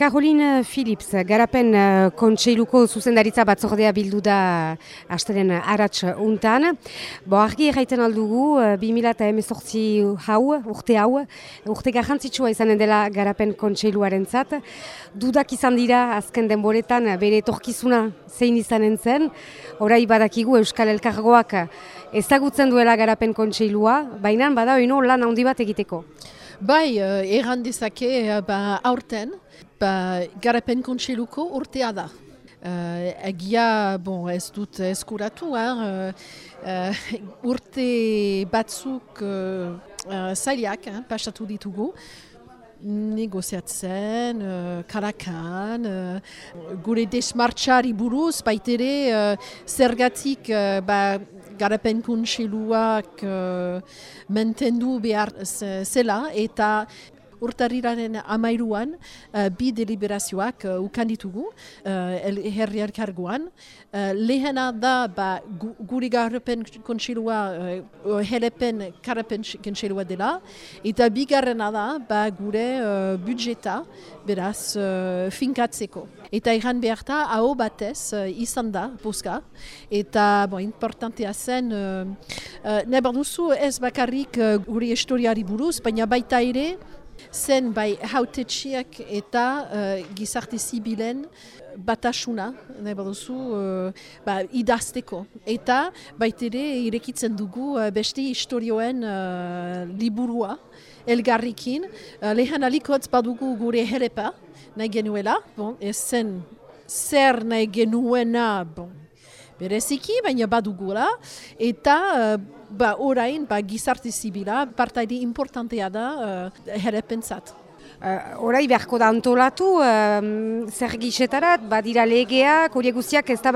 Caroline Philips, garapen uh, kontseiluko zuzendaritza batzordea bildu da asteren arats untan. Bo argi erraiten aldugu, uh, 2018 hau, urte hau, urte garrantzitsua izanen dela garapen kontseiluaren zat. Dudak izan dira azken denboretan bere etorkizuna zein izanen zen. Horai badakigu Euskal Elkargoak ezagutzen duela garapen kontseilua, baina bada oino lan handi bat egiteko. Bai, erran dezake uh, ba, aurten, ba, garapen kontseiluko urtea da. Uh, egia, bon, ez dut eskuratu, uh, uh, urte batzuk uh, uh, zailiak, eh, pasatu ditugu, negoziatzen, uh, karakan, uh, gure desmartxari buruz, baitere uh, zergatik uh, ba, garapen kontseiluak uh, mentendu behar zela eta urtarriraren amairuan uh, bi deliberazioak uh, ukan ditugu uh, herri elkargoan. Uh, lehena da ba, gu, guri garapen kontsilua, uh, helepen karapen kontsilua dela, eta bigarrena da ba, gure uh, budjeta beraz uh, finkatzeko. Eta iran beharta, hau batez uh, izan da, boska, eta bon, importantea zen, uh, uh, nebar duzu ez bakarrik uh, guri historiari buruz, baina baita ere, zen bai hautetxiak eta uh, gizarte zibilen batasuna, nahi baduzu, uh, ba, idazteko. Eta baitere irekitzen dugu uh, beste historioen uh, liburua, elgarrikin. Uh, Lehan alikotz badugu gure herepa, nahi genuela, bon, zen zer nahi genuena, bon, bereziki, baina badugula, eta uh, ba, orain ba, gizarte zibila partaide importantea da uh, herrepentzat. Uh, orai beharko da antolatu, uh, zer gixetarat, badira legeak, hori guztiak ez da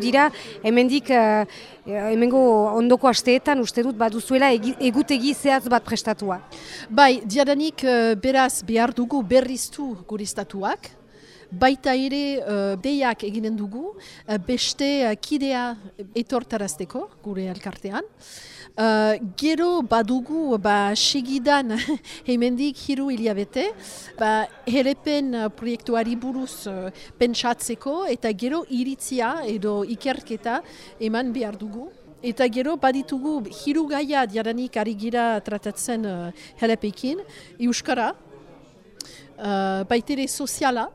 dira, hemendik, uh, hemengo ondoko asteetan uste dut baduzuela egutegi zehaz bat prestatua. Bai, diadanik uh, beraz behar dugu berriztu guristatuak, baita ere uh, deiak eginen dugu, uh, beste uh, kidea etortarazteko gure elkartean. Uh, gero badugu ba, segidan hemendik hiru hilabete, ba, herepen proiektuari buruz uh, pentsatzeko eta gero iritzia edo ikerketa eman behar dugu. Eta gero baditugu hiru gaia diadanik ari gira tratatzen uh, helepekin, Euskara, uh, baitere soziala,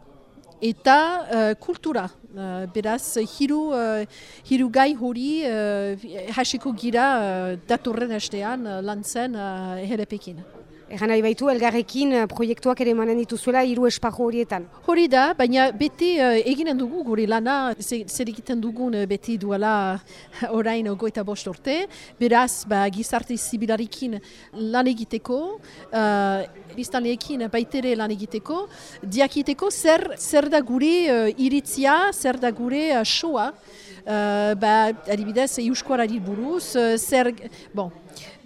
eta uh, kultura. Uh, beraz, hiru, uh, hiru gai hori uh, hasiko gira uh, datorren hastean uh, lan zen uh, Egan nahi baitu, elgarrekin uh, proiektuak ere manen dituzuela hiru esparro horietan. Hori da, baina beti uh, eginen dugu gure lana, zer egiten dugun uh, beti duela orain goita bost orte. Beraz, ba, gizarte zibilarikin lan egiteko, uh, biztanleekin baitere lan egiteko, diakiteko zer, zer da gure uh, iritzia, zer da gure uh, shoa. Uh, ba, adibidez, euskuarari buruz, uh, zer, bon,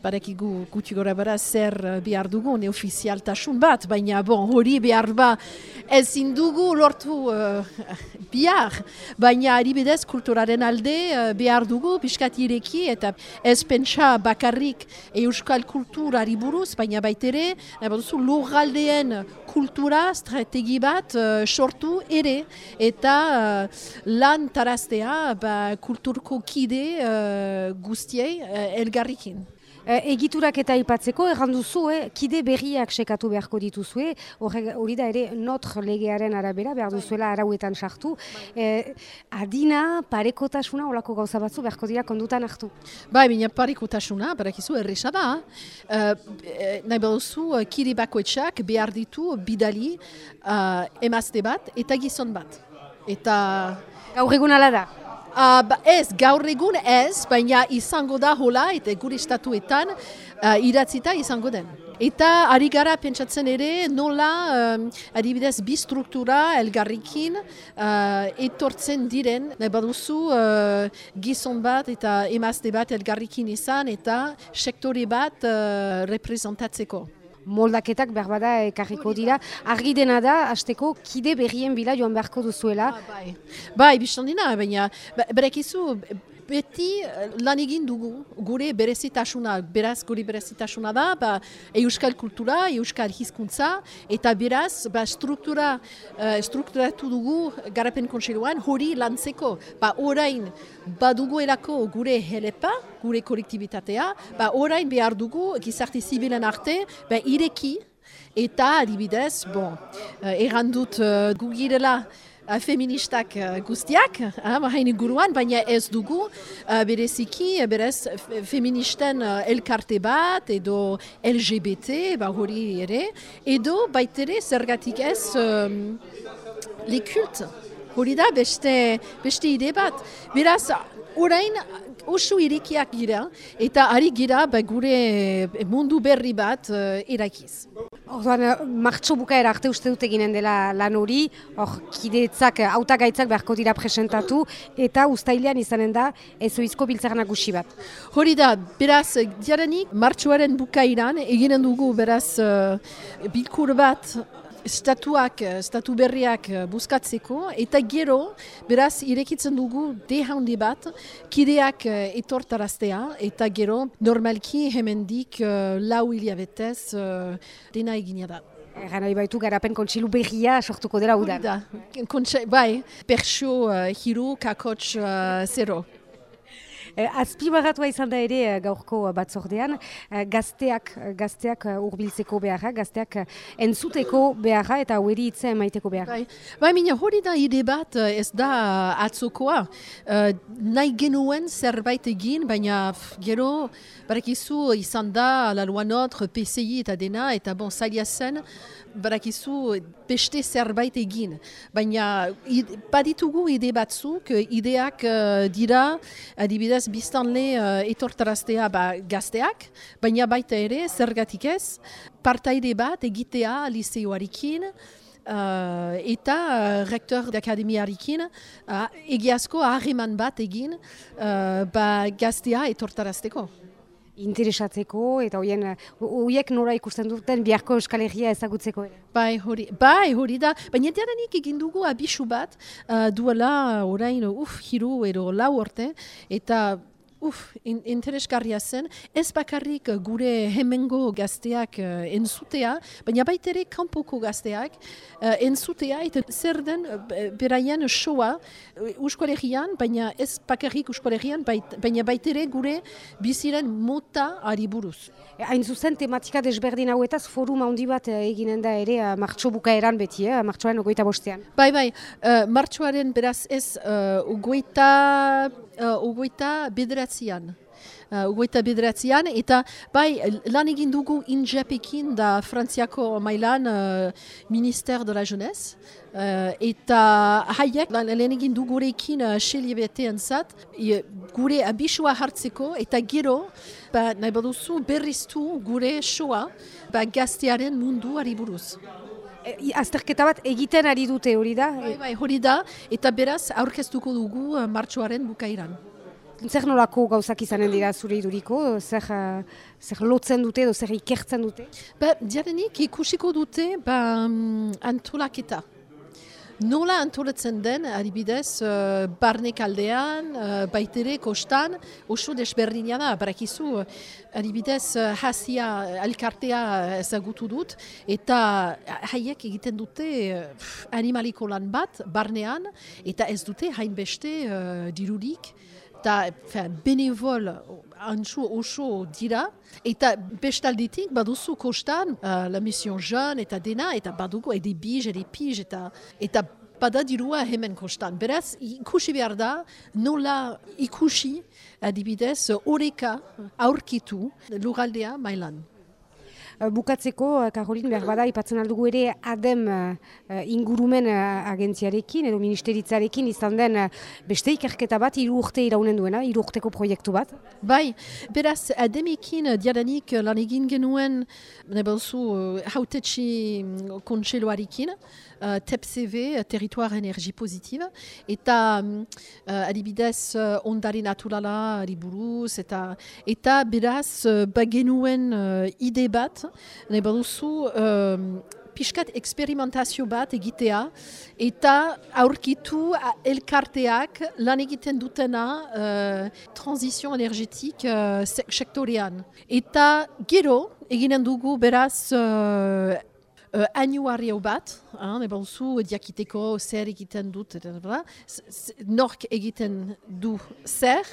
Barekigu gutxi gora bara zer eh, behar dugu neofizialtasun bat, baina bon, hori behar ba ezin dugu lortu uh, bihar, baina adibidez kulturaren alde uh, behar dugu piskat ireki eta ez pentsa bakarrik euskal kulturari buruz, baina baitere, baduzu lugaldeen kultura strategi bat uh, sortu ere eta uh, lan taraztea ba, kulturko kide uh, guztiei uh, elgarrikin. E, egiturak eta ipatzeko, erranduzu, eh, kide berriak sekatu beharko dituzue, hori da ere notr legearen arabera, behar duzuela arauetan sartu. E, adina, parekotasuna, olako gauza batzu, beharko dira kondutan hartu. Bai, baina parekotasuna, berakizu, erresa da. E, nahi baduzu, kide bakoetxak behar ditu bidali uh, emazte bat eta gizon bat. Eta... Gaur egun ala da? Uh, ez, gaur egun ez, baina izango da hola eta gure estatuetan uh, idatzita izango den. Eta ari gara pentsatzen ere nola um, adibidez bi struktura elgarrikin uh, etortzen diren, nahi baduzu uh, gizon bat eta emazte bat elgarrikin izan eta sektore bat uh, representatzeko moldaketak berbada ekarriko dira. Argi dena da, hasteko kide berrien bila joan beharko duzuela. Ah, bai, bai biztan dina, baina berekizu beti eh, lan egin dugu gure berezitasuna, beraz gure berezitasuna da, ba, euskal kultura, euskal hizkuntza, eta beraz ba, struktura, uh, strukturatu dugu garapen kontseiluan hori lantzeko. Ba, orain badugu erako gure helepa, gure kolektibitatea, ba, orain behar dugu gizarte zibilen arte, ba, ireki, eta adibidez, bon, uh, errandut uh, gugirela, feministak uh, guztiak, hain guruan, baina ez dugu bereziki, berez feministen elkarte bat, edo LGBT, ba hori ere, edo baitere zergatik ez um, lekult. Hori da beste, beste ide bat. Beraz, orain oso irekiak gira, eta ari gira ba, gure mundu berri bat uh, eraikiz. Orduan, eh, martxo bukaera arte uste dut eginen dela lan hori, hor, kideetzak, eh, autagaitzak beharko dira presentatu, eta ustailean izanen da, ez oizko biltzaren nagusi bat. Hori da, beraz, diarenik, martxoaren bukairan, eginen dugu, beraz, uh, bilkur bat, estatuak, estatu berriak buskatzeko, eta gero, beraz, irekitzen dugu dehaundi bat, kideak etortaraztea, eta gero, normalki hemendik lau hilabetez dena egina da. Egan nahi baitu garapen kontsilu berria sortuko dela udan. Da, bai, perso, uh, hiru, kakots, uh, zero. Eh, azpimarratua izan da ere eh, gaurko batzordean, eh, gazteak, gazteak urbiltzeko beharra, gazteak entzuteko beharra eta hori hitza emaiteko beharra. Bai, bai mina hori da ide bat ez da atzokoa. Uh, nahi genuen zerbait egin, baina gero, barakizu izan da, la loi notre, PCI eta dena, eta bon, zaila zen, barakizu beste zerbait egin. Baina baditugu ide batzuk, ideak uh, dira, adibidez, biztanle uh, etortaraztea ba, gazteak, baina baita ere, zergatik ez, partaide bat egitea liceoarekin, Uh, eta uh, rektor d'akademiarekin uh, egiazko harreman bat egin uh, ba, gaztea etortarazteko interesatzeko eta hoien hoiek nora ikusten duten biharko Euskal Herria ezagutzeko ere. Bai, hori, bai, hori da. Baina diaranik egin dugu abisu bat uh, duela orain uf, hiru edo lau orte eta uf, in, interesgarria zen, ez bakarrik gure hemengo gazteak uh, entzutea, baina baitere kanpoko gazteak uh, entzutea, eta zer den beraien soa uh, baina ez bakarrik uskolegian, bait, baina baitere gure biziren mota ari buruz. Hain zuzen tematika desberdin hauetaz forum handi bat eginen da ere martxo bukaeran beti, eh, martxoaren ogoita bostean. Bai, bai, uh, martxoaren beraz ez uh, ogoita, uh, ogoita bederatzean. Uh, ugoita bederatzean, eta bai, lan egin dugu injepekin da Frantziako mailan uh, Minister de la Jeunesse, uh, eta haiek lan, lan egin dugu gurekin uh, xeliebetean zat, gure abisua hartzeko, eta gero, ba, nahi baduzu berriztu gure soa ba, gaztearen mundu buruz. E, azterketa bat egiten ari dute hori da? Bai, bai, hori da, eta beraz aurkeztuko dugu uh, martxoaren bukairan. Zer nolako gauzak izanen dira zure iduriko? Zer, uh, zer lotzen dute edo zer ikertzen dute? Ba, diarenik ikusiko dute ba, um, antolaketa. Nola antolatzen den, adibidez, uh, barnek aldean, uh, baitere, kostan, oso desberdina da, barakizu, adibidez, uh, hasia, alkartea ezagutu dut, eta haiek egiten dute animaliko lan bat, barnean, eta ez dute hainbeste uh, dirurik, eta benevol antxu oso dira, eta bestalditik baduzu kostan uh, la mission jeune eta dena, eta badugu edi bij, edi pij, eta, eta bada dirua hemen kostan. Beraz, ikusi behar da, nola ikusi, adibidez, horeka aurkitu lugaldea mailan. Eh, bukatzeko, Karolin, eh, behar bada, ipatzen aldugu ere adem uh, ingurumen agentziarekin edo ministeritzarekin izan den beste ikerketa bat, iru urte iraunen duena, iru urteko proiektu bat? Bai, beraz, ademekin diadanik lan egin genuen, nebelzu, uh, hautetxi mm, kontseloarekin, uh, TEPCV, Territoire Energie Positive, eta uh, adibidez uh, ondari naturala riburuz, eta, eta beraz, uh, bagenuen uh, ide bat, nahi baduzu, um, pixkat eksperimentazio bat egitea, eta aurkitu elkarteak lan egiten dutena uh, transizio energetik uh, sektorean. Eta gero, eginen dugu beraz uh, uh, anuario bat, hein, zu diakiteko zer egiten dut, nork egiten du zer,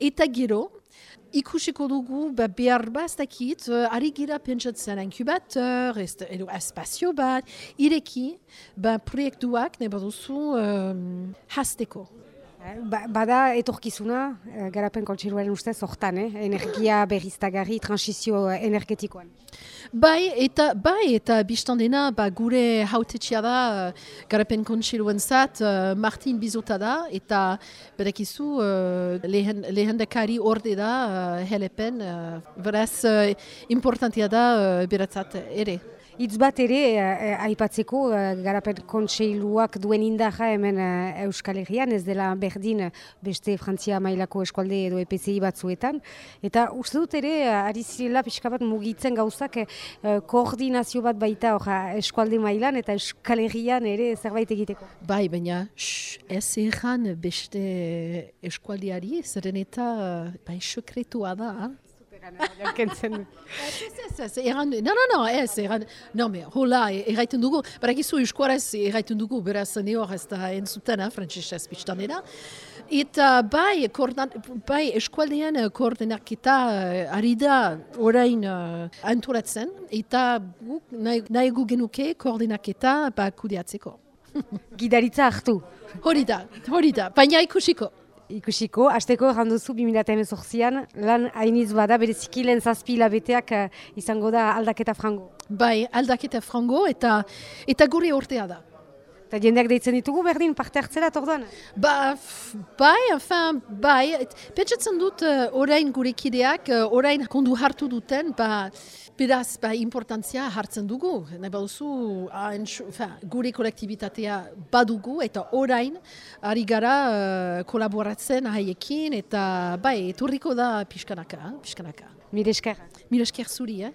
eta gero, ikusiko dugu ba, behar bastakit, uh, ari gira pentsatzen inkubator, edo espazio bat, ireki ba, proiektuak ne baduzu um, hasteko. Ba, bada etorkizuna, eh, garapen kontseruaren ustez, hortan, eh? energia berriztagarri, transizio energetikoan. Bai, eta, bai, eta biztan dena, ba, gure hautetxea da, garapen kontseruen zat, Martin Bizota da, eta berekizu, uh, lehen, lehen dekari orde da, uh, helepen, uh, beraz, importantia da, beratzat ere. Itz bat ere, eh, aipatzeko, eh, garapen kontseiluak duen indaja hemen eh, Euskal Herrian, ez dela berdin beste Frantzia mailako eskualde edo EPCI batzuetan. Eta uste dut ere, ari zirela pixka bat mugitzen gauzak koordinazio bat baita eskualde mailan eta Euskal Herrian ere zerbait egiteko. Bai, baina ez erran beste eskualdeari, zeren eta bai, sekretua da, No, no, no, ez, eran, no, me, hola, erraiten dugu, barakizu eskuaraz erraiten dugu, beraz, neor ez da entzuten, frantzesez biztanera. Eta bai, bai eskualdean koordenaketa uh, ari da orain uh, antolatzen, eta guk nahi gu genuke koordinaketa ba, kudeatzeko. Gidaritza hartu. Hori da, hori da, baina ikusiko ikusiko, hasteko janduzu 2018an, lan hainiz bada, bereziki lehen zazpi labeteak uh, izango da aldaketa frango. Bai, aldaketa frango eta eta gure urtea da. Eta jendeak deitzen ditugu berdin parte hartzera torduan? Ba, bai, enfin, bai, pentsatzen dut uh, orain gure kideak, uh, orain kondu hartu duten, ba, beraz, ba, importantzia hartzen dugu. Nahi bauzu, gure kolektibitatea badugu, eta orain, ari gara uh, kolaboratzen haiekin, eta bai, eturriko da pixkanaka, pixkanaka. Mire esker. Mire esker zuri, eh?